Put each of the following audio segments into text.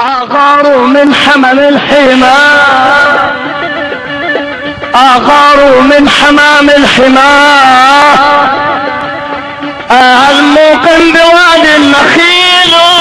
أغاروا من حمم الحمار أغاروا من حمام الحمار الموقن بوادي النخيل.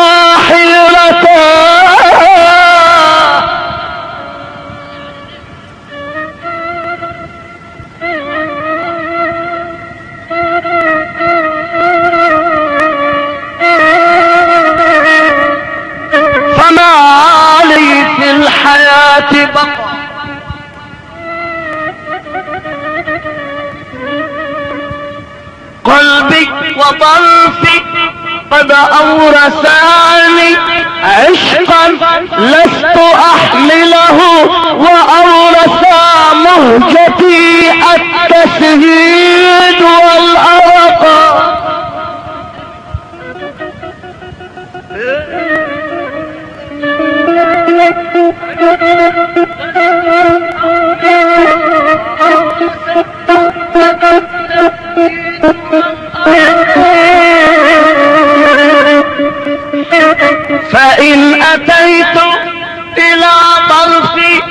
وحيرتا فما في الحياة قلبي وطرفي قد أورثاني عشقا لست أحمله وأورثا مهجتي التسهيد والأرق. فإن أتيت إلى طرفي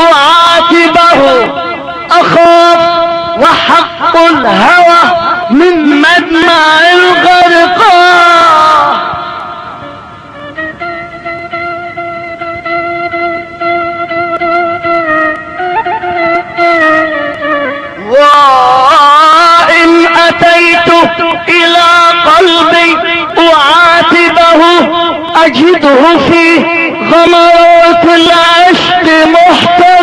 أعاتبه أخاف وحق الهوى من مدمع الغرقى. وإن أتيت إلى قلبي أعاتبه أجده في غمرات العشق محترقا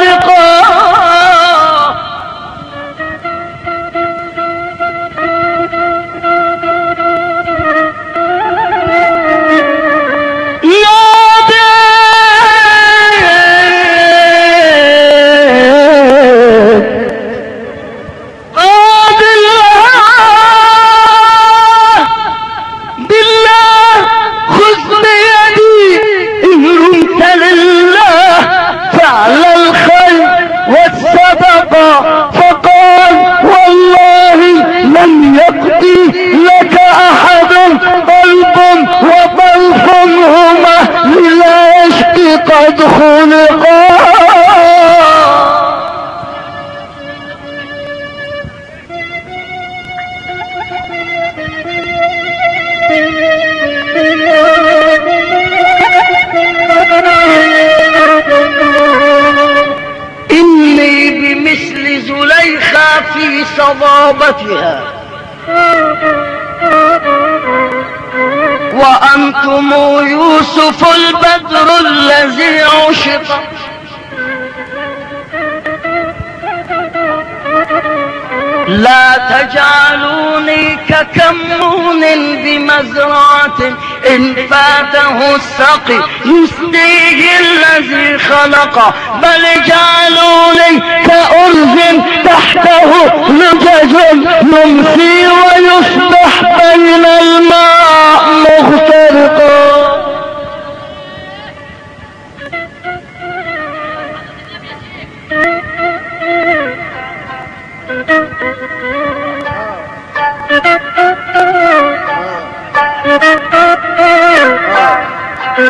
الحق يسقيه الذي خلق. بل جعلوا لي كأرز تحته لجج يمسي ويصبح بين الماء مخترقا.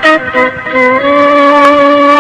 Thank you.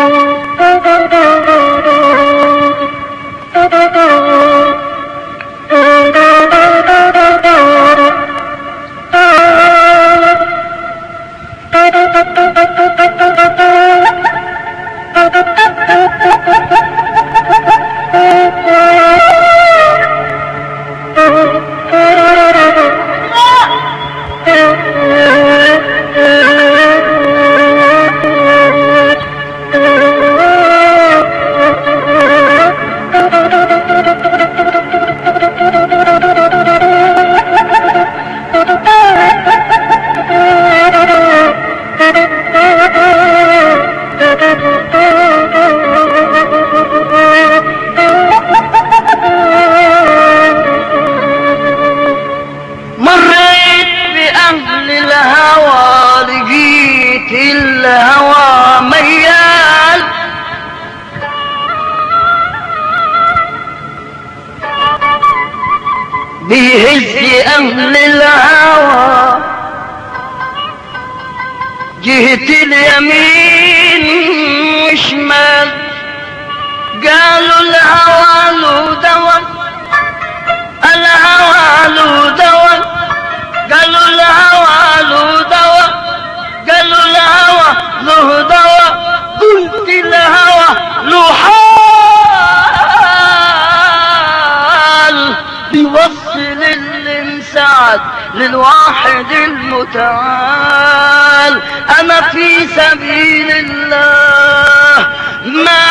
المتعال أنا في سبيل الله. ما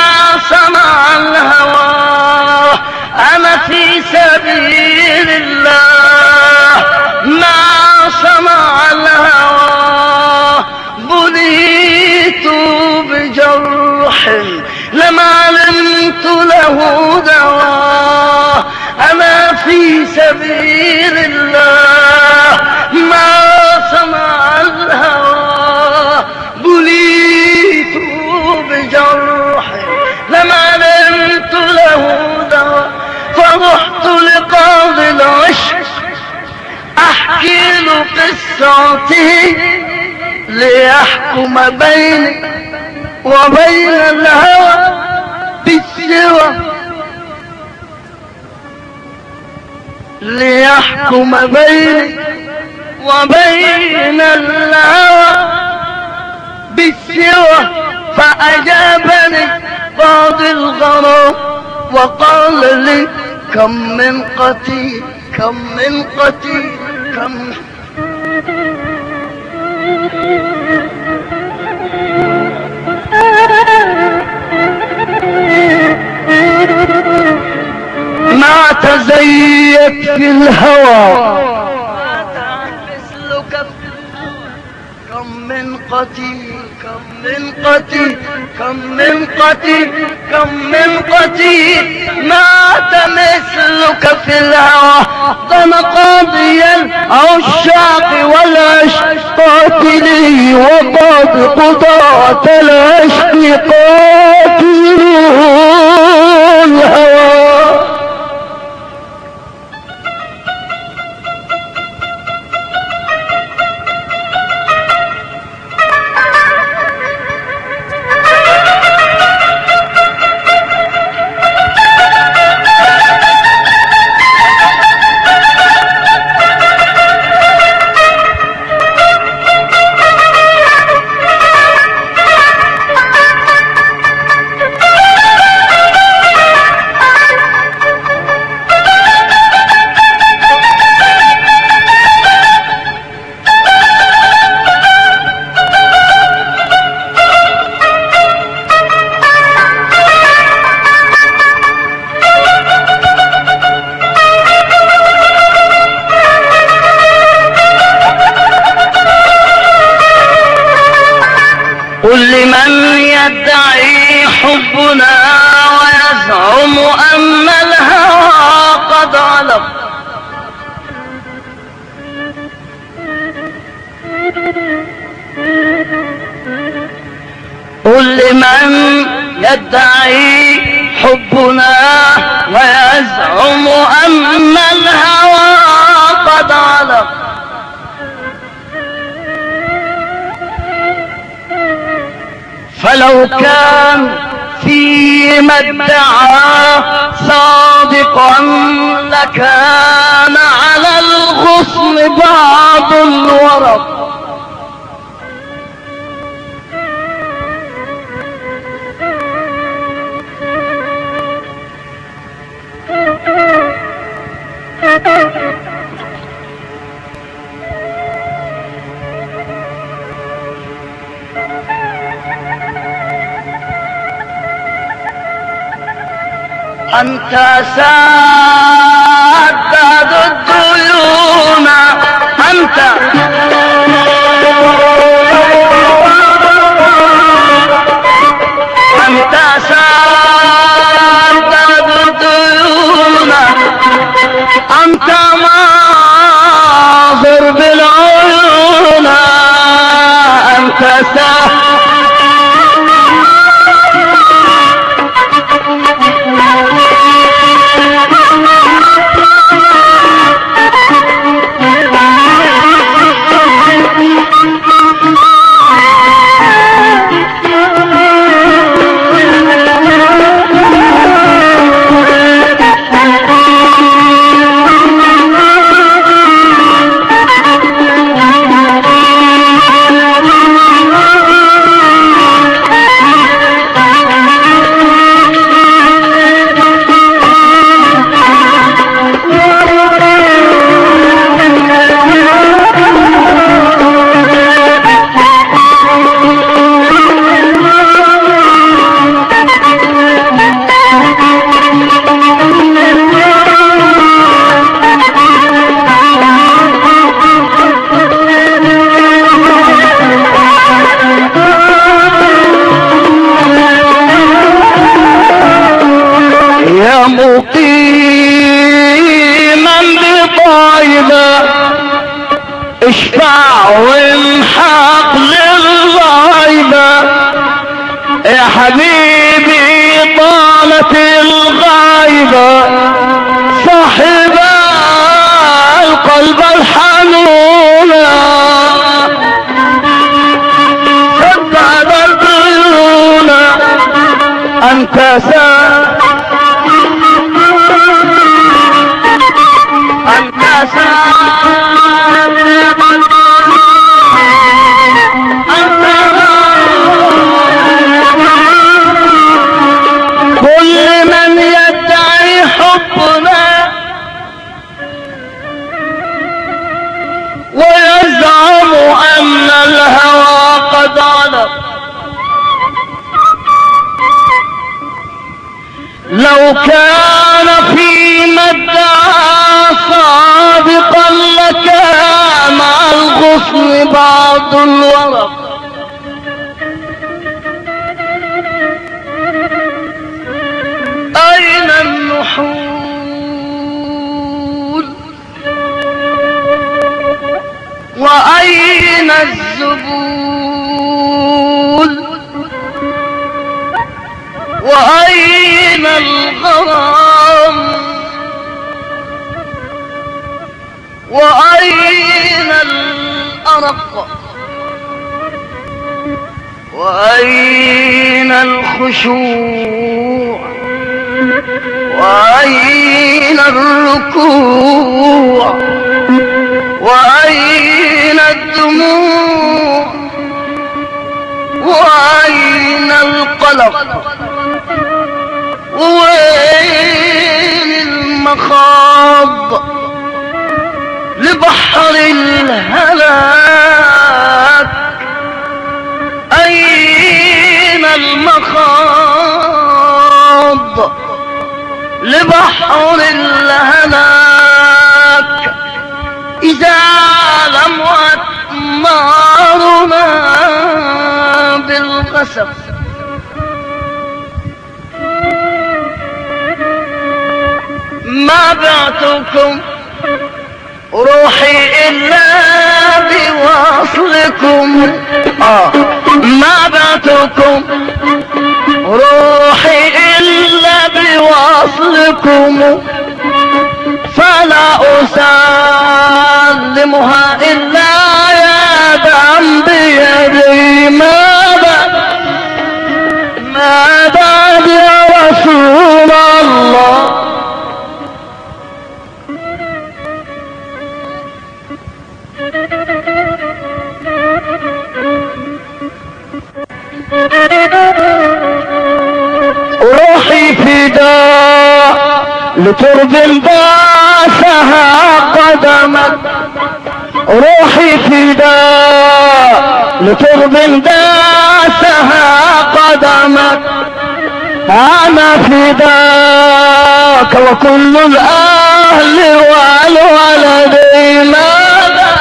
سمع الهوى أنا في سبيل الله. ما سمع الهوى بليت بجرح لما علمت له دواء. أنا في سبيل الله سمع الهوى بليت بجرح لما علمت له دواء فرحت لقاضي العشق. احكي له قصتي ليحكم بيني وبين الهوى بالسوى ليحكم بيني وبين الهوى بالسوى فأجابني بعض الغرام وقال لي كم من قتيل كم من قتيل كم ما تزيت في الهوى قتيل كم من قتيل كم من قتيل كم من قتيل. مات مثلك في الهوى ضم قاضي العشاق والعشق قاتلي وقد قضاة العشق قاتلوا قل لمن يدعي حبنا ويزعم أن الهوى قد علم. قل لمن يدعي حبنا ويزعم أن الهوى قد علم. فلو كان فيما ادعى صادقا لكان على الغصن بعض الورق. أنت سدد الديون. أنت. أنت سدد الديون. أنت ماظر بالعيون. أنت سا كان فيما ادعى صادقا لكان مع الغصن بعض الورق. أين النحول؟ وأين الزبول؟ وأين الغرام وأين الأرق وأين الخشوع وأين الركوع وأين الدموع وأين القلق لبحر الهلاك. أين المخاض لبحر الهلاك؟ إذا لم نارنا بالغسف ما بعتكم روحي إلا بوصلكم. آه ما بعتكم روحي إلا بوصلكم. فلا أسلمها إلا يدا بيدي. ماذا؟ ماذا يا رسول الله؟ روحي فداء لترب باسها قدمك روحي فداء لترب داسها قدمك أنا فداك وكل الأهل والولد. ماذا؟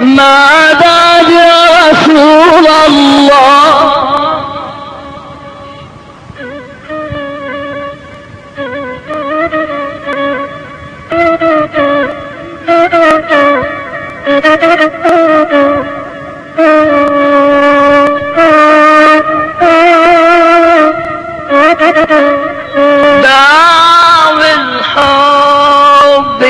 ماذا؟ رسول الله. داوي الحب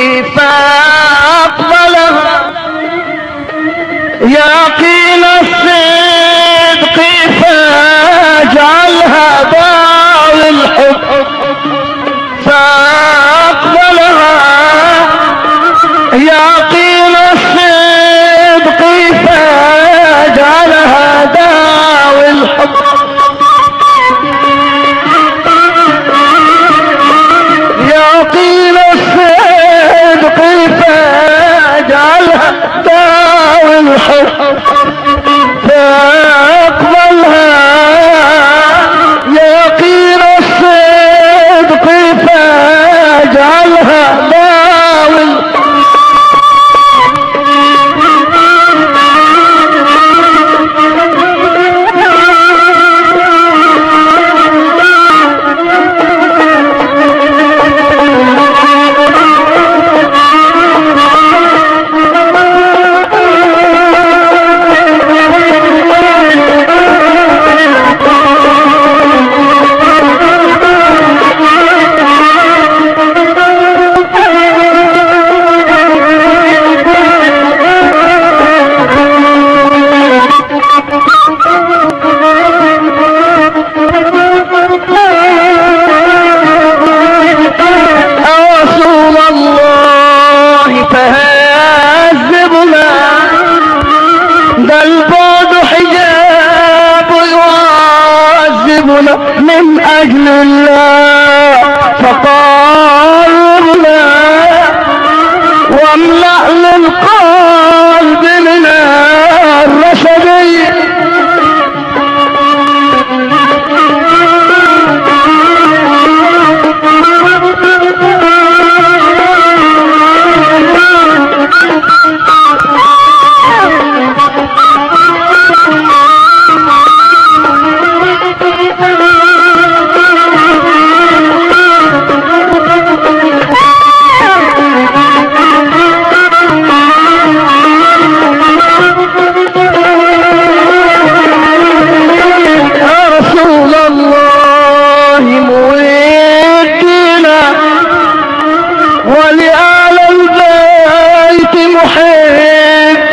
ولآل البيت محب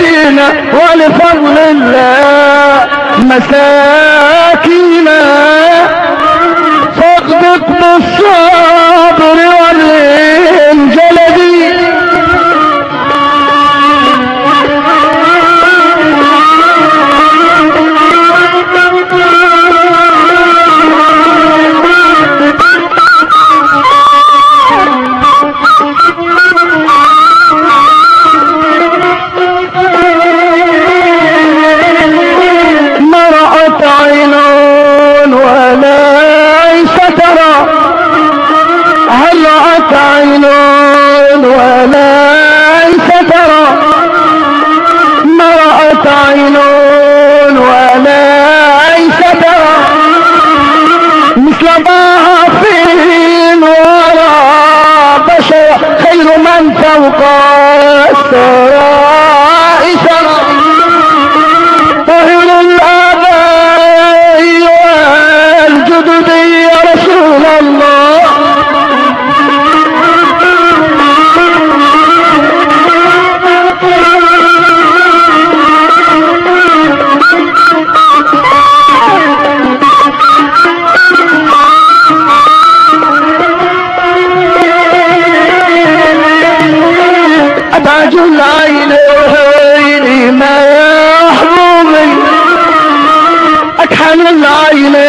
ولفضل الله مساء رجل عيني ما يحرمني أكحل العينين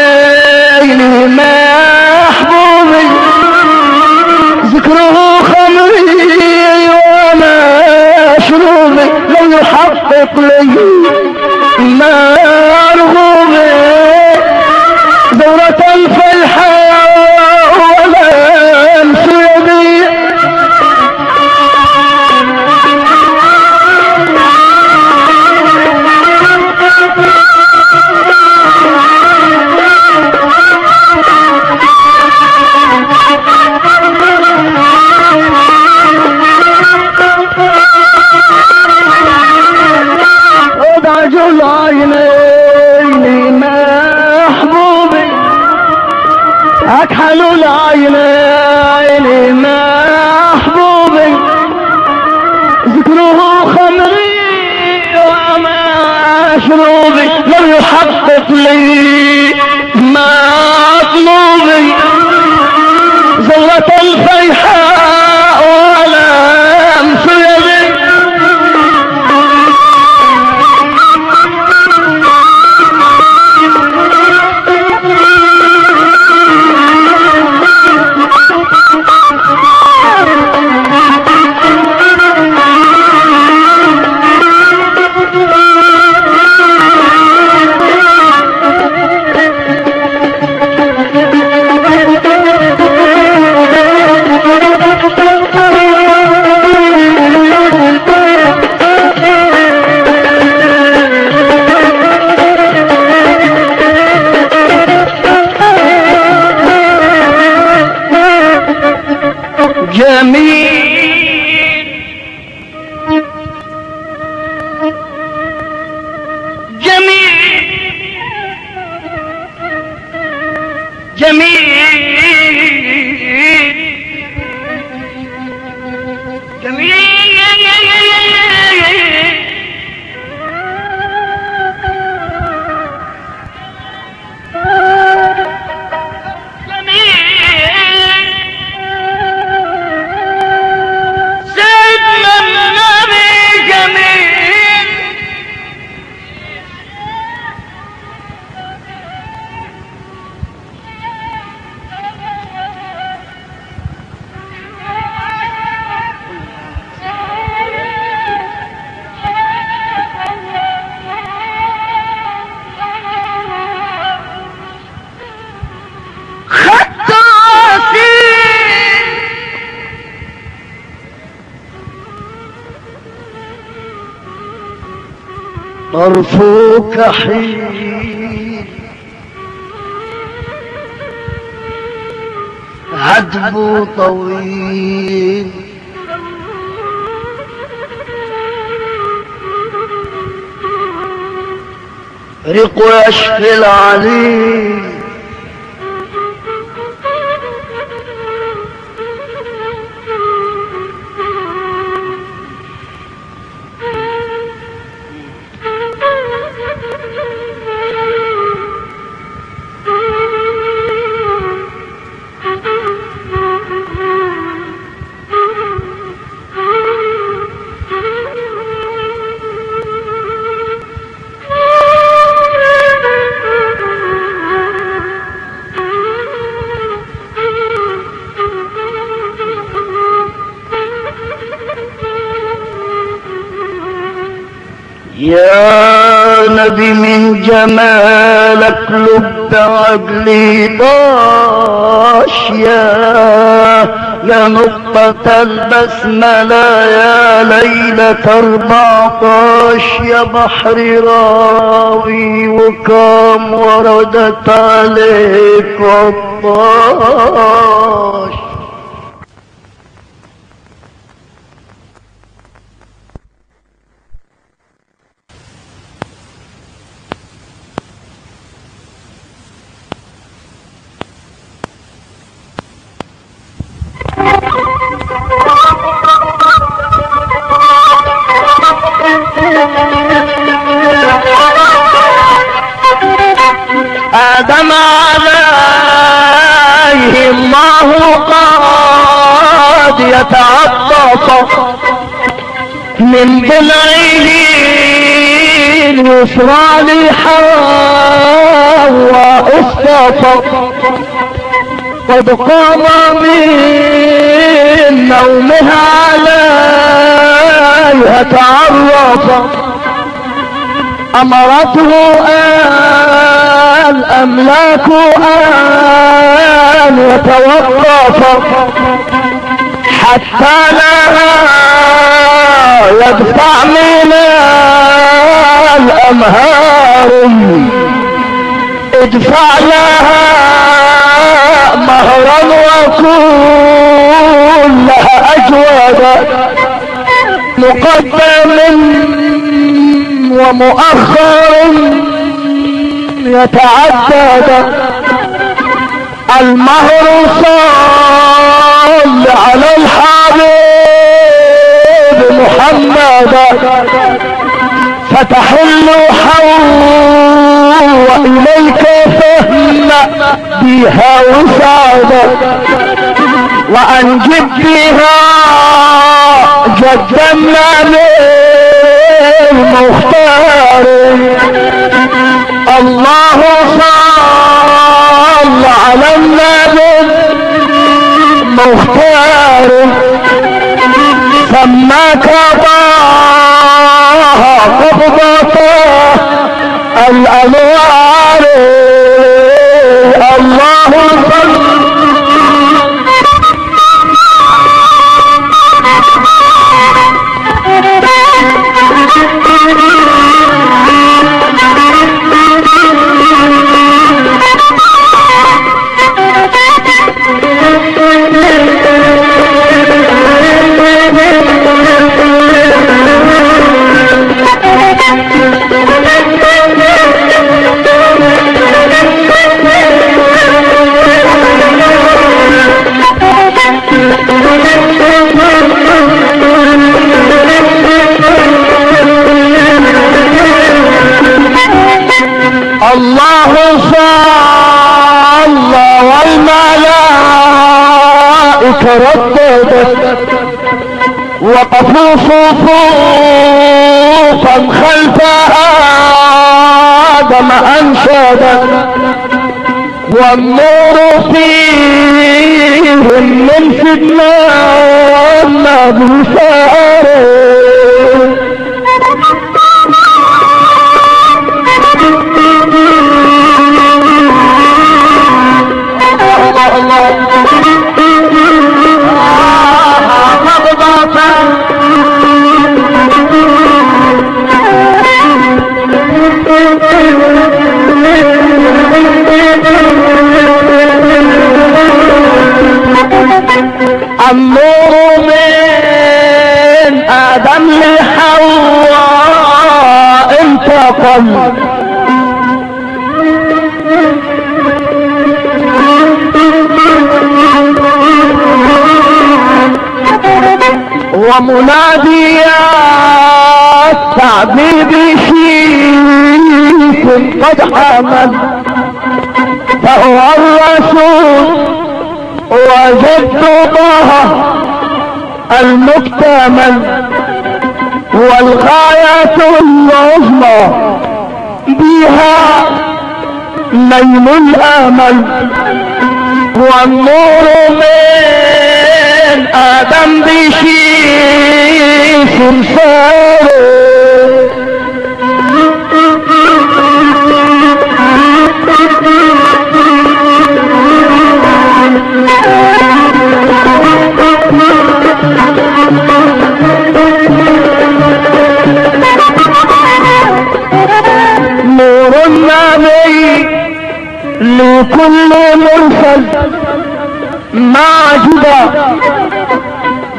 طرفك حين. عذب طويل. رق يشفي العليل نبي من جمالك لب عقلي طاش يا يا نقطة البسملة يا ليلة اربعتاش يا بحر راوي وكم وردت عليك وطاش آدم عليه الله قد يتعطف من ضلعه اليسرى لحواء اصطفى قد قام من نومها عليها تعرف. أمرته الاملاك أن يتوقف. حتى لا يدفع من الأمهار. ادفع لها مهرا وكلها اجودا مقدم ومؤخر يتعدد. المهر صل على الحبيب محمد فتحل حوا إليك فهم بها وسعدا وأنجب بها جدا المختار الله صل على النبي المختار سماك الله قبضة الأنوار الله صل الله صلى والملائكة رددت وقفوا صفوفا خلف آدم أنشدت والنور فيهم من سجنان ما بفارق النور من آدم لحواء انتقل ومناديات تعذيب شيك قد حمل. فهو الرسول وجد الله المكتمل والغاية العظمى بها نيل الأمل والنور من آدم بشيء سمساره لكل مرسل معجبا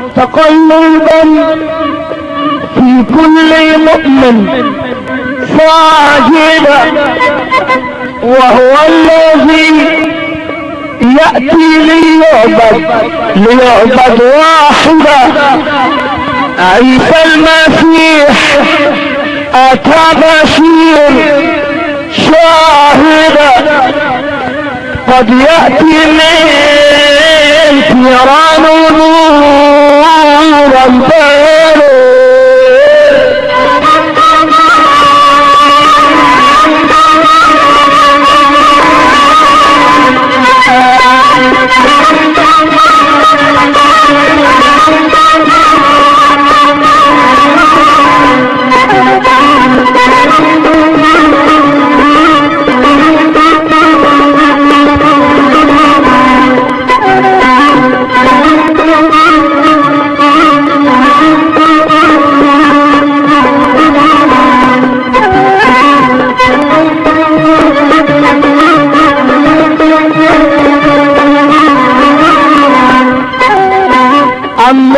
متقلبا في كل مؤمن ساجدا وهو الذي يأتي ليعبد ليعبد واحدا. عيسى المسيح أتى بشير شاهدا. قد يأتي من تيران نورا بارد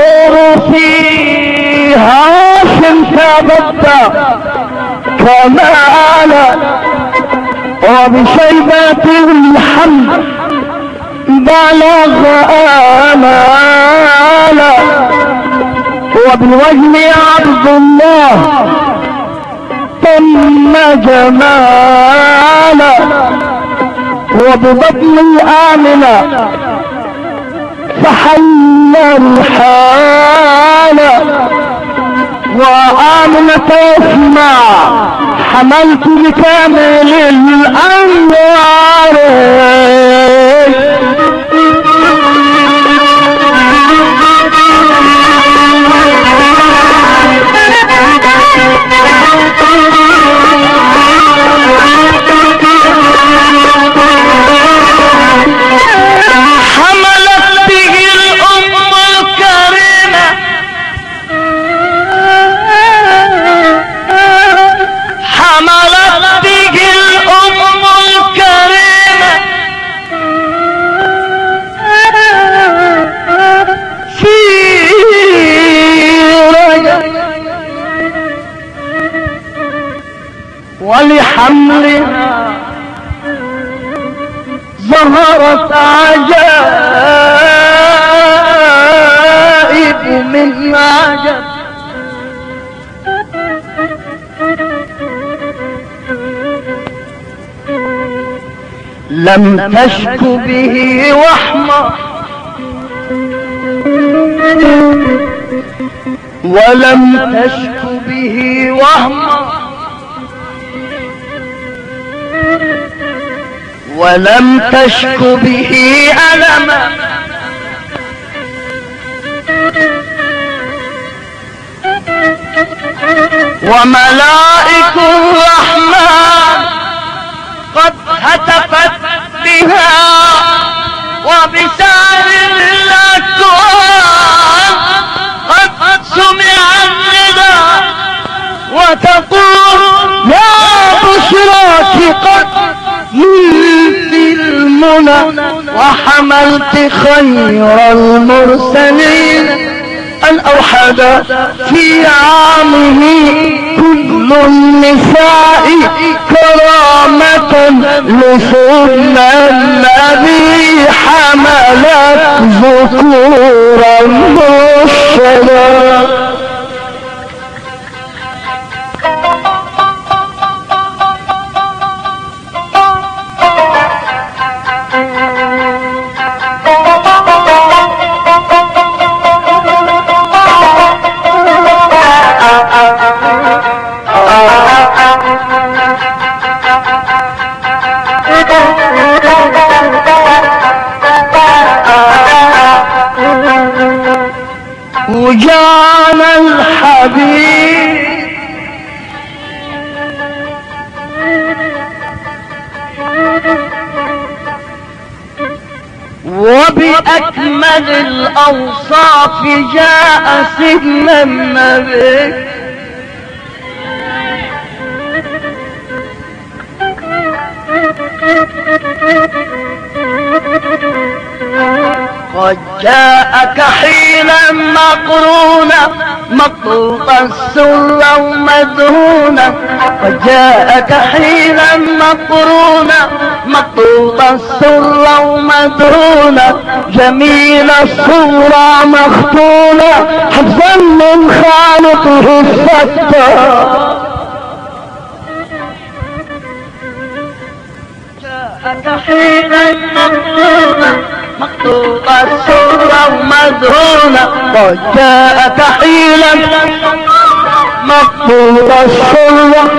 النور في هاشم ثبت كمالا وبشيبة الحمد بلغ آمالا. وبالوجه عبد الله ثم جمالا. وببطن آمنا فحل الحال وآمنة اسمع حملت بكامل الأنوار. حملت ولحملها ظهرت عجائب من عجب لم تشك به وحمة. ولم تشك به وهمة ولم تشك به ألما. وملائك الرحمن قد هتفت بها وبسار الأكوان قد سمع النداء وتقول يا بشراك قد المنى وحملت خير المرسلين. أن أوحد في عامه كل النساء كرامة لسنة الذي حملت ذكورا مرسلا وجانا الحبيب. وبأكمل الأوصاف جاء سيدنا النبي. قد جاءك حينا مقرونا مطلوب السر ومدهونا قد جاءك حينا مقرونا مطلوب السر ومدهونا جميل الصورة مختونة حفظا من خالقه الستار حينا مقرونا مقطوع الصورة ومدهونة قد جاءك حيلا مقطوع الصورة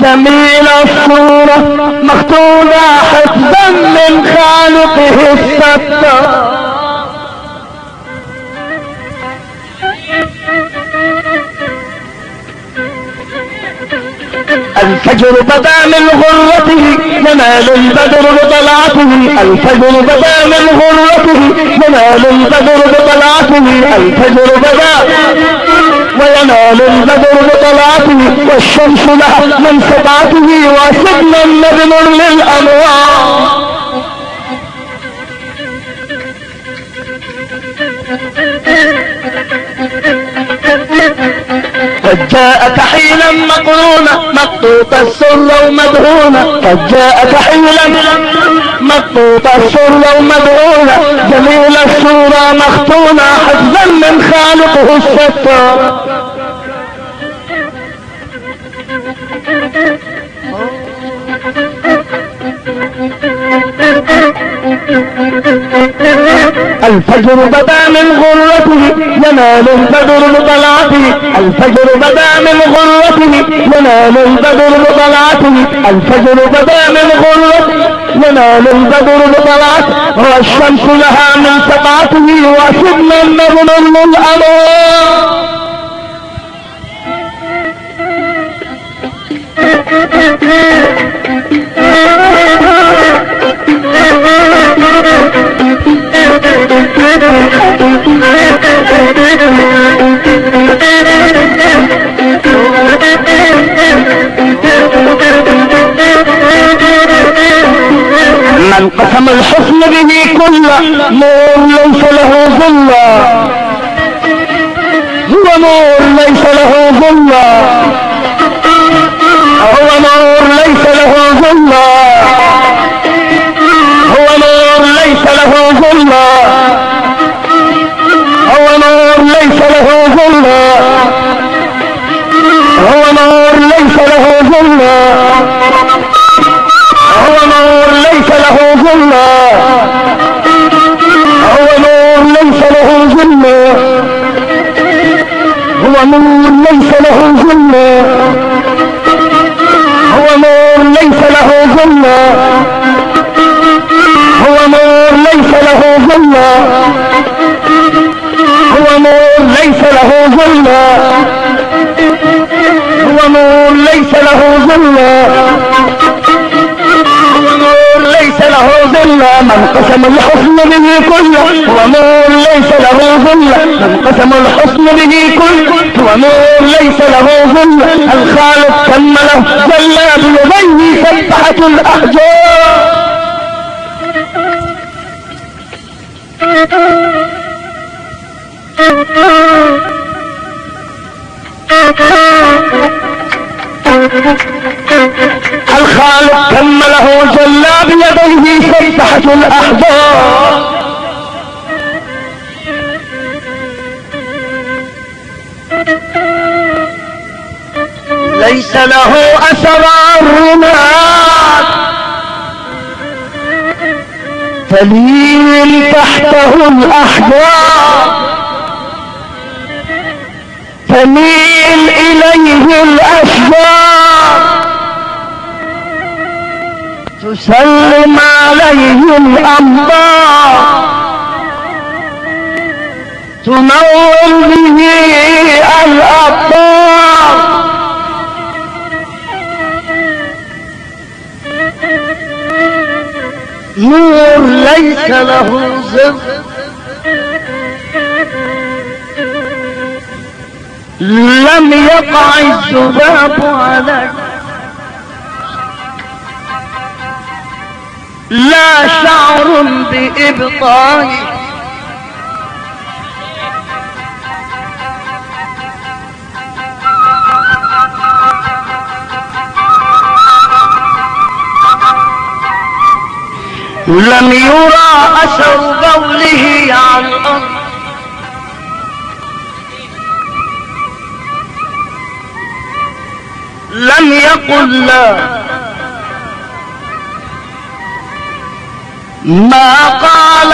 جميل الصورة مختونة حفظا من خالقه الستار الفجر بدا من غرته ينال البدر بطلعته الفجر بدا من غرته ينال البدر بطلعته الفجر بدا وينال البدر بطلعته والشمس لها من سبعته وسدنا النبل للأنوار. قد جاءك حيلا مقرونا مقطوط السر ومدهونا. قد جاءك حيلا مقطوط السر ومدهونا. جميل الصورة مختونة حفظا من خالقه الستار الفجر بدا من غرته ينال البدر بطلعته الفجر بدا من غرته ينال البدر بطلعته الفجر بدا من غرته ينال البدر بطلعته والشمس لها من سبعته وسدنا النظر للأمر قسم الحسن به كل نور ليس له ظلا هو نور ليس له ظلا له ظلا هو نور ليس له ظلا هو نور ليس له ظلا هو نور ليس له ظلا هو نور ليس له ظلا هو نور ليس له ظلا هو نور ليس له ظلا ظلا من قسم الحسن به كله هو نور ليس له ظلا من قسم الحسن به كله هو نور ليس له ظلا الخالق كمله جل بيديه سبحة الأحجار. جل بيديه سبحة الأحباب ليس له أثر الرماد. تلين تحته الأحجار تميل إليه الأشجار. تسلم عليه الأنبار تنور به الأبطار نور ليس له ظل لم يقع الذباب عليه لا شعر بإبطائه لم يرى أثر بوله على الأرض. لم يقل لا. ما قال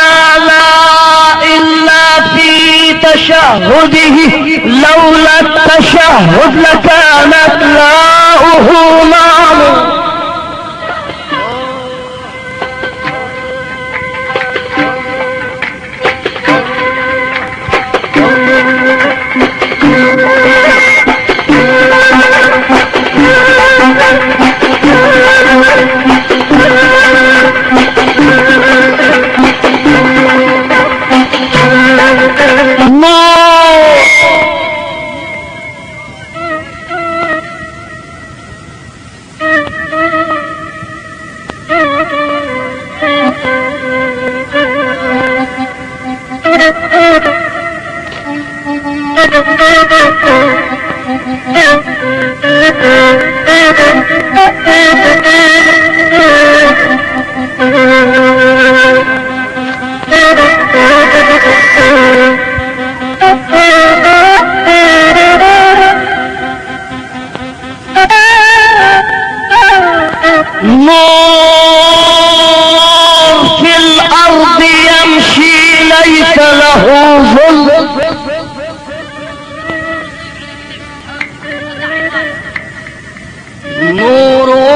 لا إلا في تشهده لولا التشهد لكانت لاؤه معلوم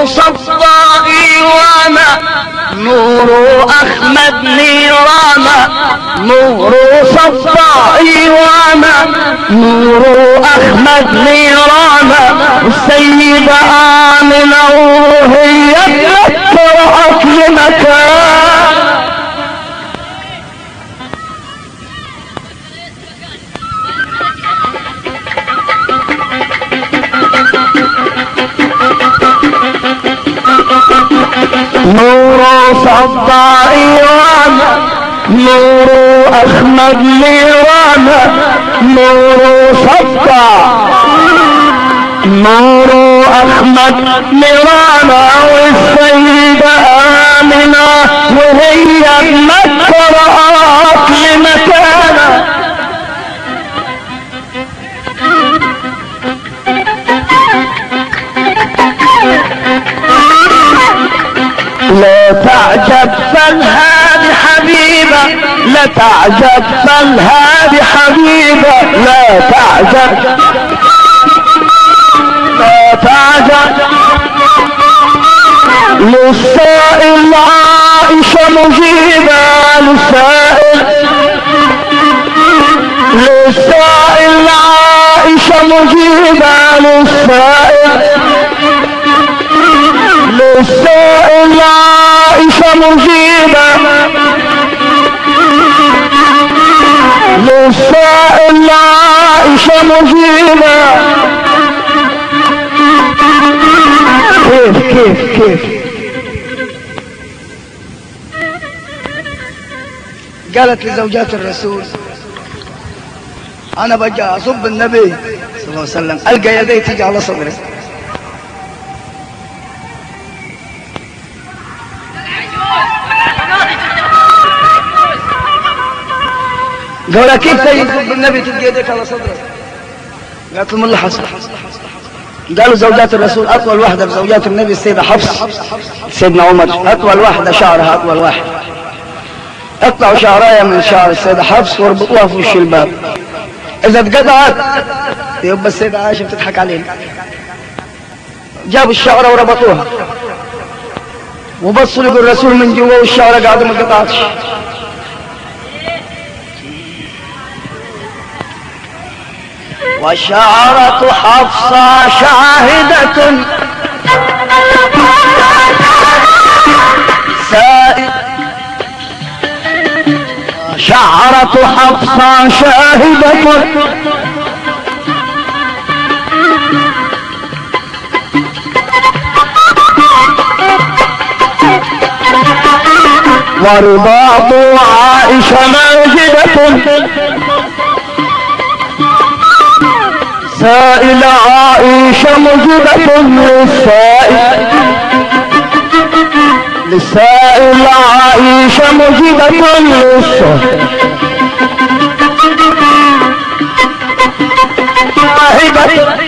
نور صفائي وأنا نور أحمد نيرانا نور صفائي وأنا نور أحمد نيرانا السيدة آمنة وهي نور صدائي وأنا نور أحمد نيرانا نور صدى نور أحمد نيرانا والسيدة آمنة وهي بمكرات لا تعجب فالهادي حبيبة لا تعجب فالهادي حبيبة لا تعجب. لا تعجب. للسائل عائشة مجيبة للسائل للسائل عائشة مجيبة للسائل للسائل عائشة مجيبة للسائل عائشة مجيبة. كيف كيف كيف؟ قالت لزوجات الرسول أنا بقى أصب النبي صلى الله عليه وسلم ألقى يدي تيجي على صدري قال كيف يصب النبي تلقى يديك على صدرك. قالت لهم اللي حصل قالوا زوجات الرسول أطول واحدة في زوجات النبي السيدة حفص. سيدنا عمر أطول واحدة شعرها أطول واحد. اقطعوا شعرايه من شعر السيدة حفص واربطوها في وش الباب. إذا اتقطعت. يبقى السيدة عائشة بتضحك علينا. جابوا الشعره وربطوها. وبصوا لقوا الرسول من جوا والشعره قاعدة ما قطعتش. وشعرة حفصة شاهدة. شعرة حفصة شاهدة. ورباط عائشة ماجدة سائل عائشة مجبة للسائل. للسائل عائشة مجبة للسائل. صاحبة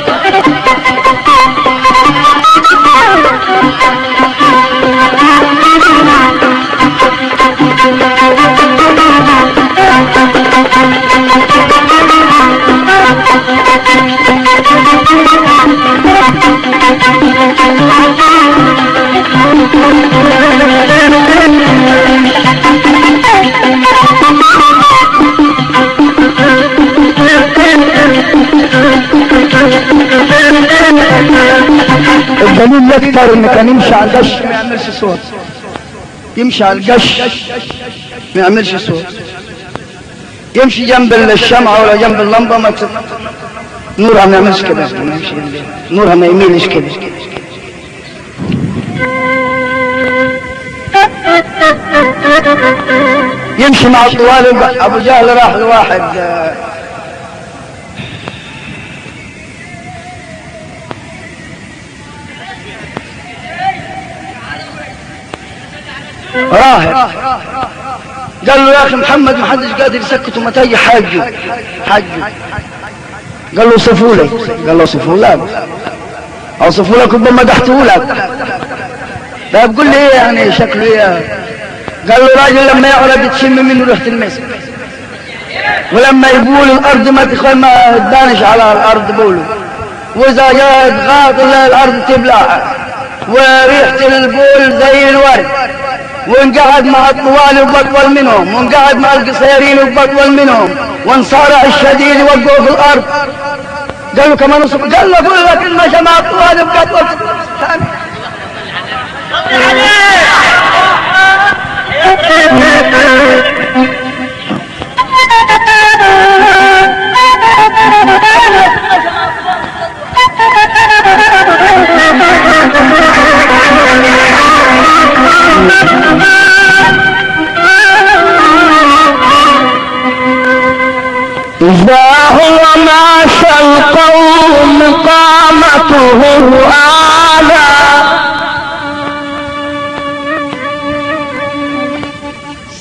الدليل أكتر ان كان يمشي على القش. ما يعملش صوت. يمشي على القش. ما يعملش صوت. يمشي جنب الشمعة ولا جنب اللمبة ما ت... نورها ما يعملش كده. نورها ما يميلش كده. يمشي مع الطوال أبو جهل راح لواحد. راهب. قال له يا أخي محمد ما حدش قادر يسكته تيجي حاجة. حاجة. قال له صفوا لي قال له صفوا لك. اوصفوا لك مدحته لك. طيب قول لي إيه يعني شكله إيه؟ قال له راجل لما يقعد تشم منه ريحة المسك ولما يبول الأرض ما تخل ما تدانش على الأرض بوله وإذا جاءت غاط الأرض تبلع. وريحة البول زي الورد. وانقعد مع الطوال وبطول منهم. وانقعد مع القصيرين وبطول منهم. وانصارع الشديد وقعوا في الأرض. قالوا كمان وصف قال له قول لك المشى مع الطوال وبطول إذا القوم قامته أعلى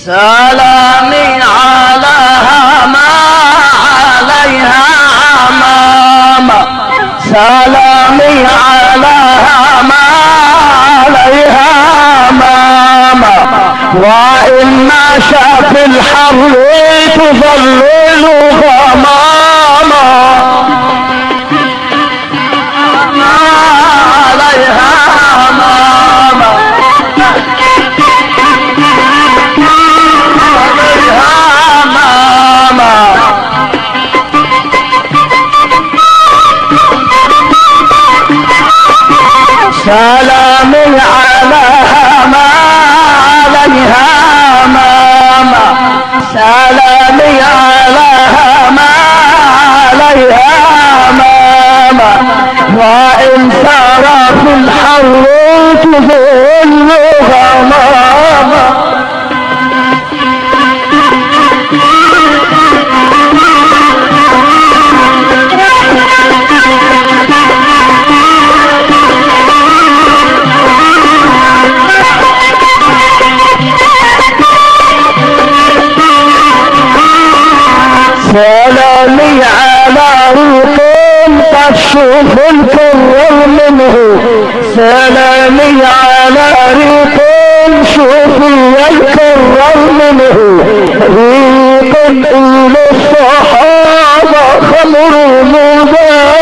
سلامي علىها ما عليها عمامة سلامي علىها ما عليها ماما. وإن في الحر تظلل غماما سلامي عليها ما عليها ماما سلامي عليها ما عليها ماما وإن سار في الحر تظل غماما سلامي على روحكم تشوف الكرر منه. سلامي على ريقهم شوفي الكرر منه. ريق إلى الصحابة خمر مبارك.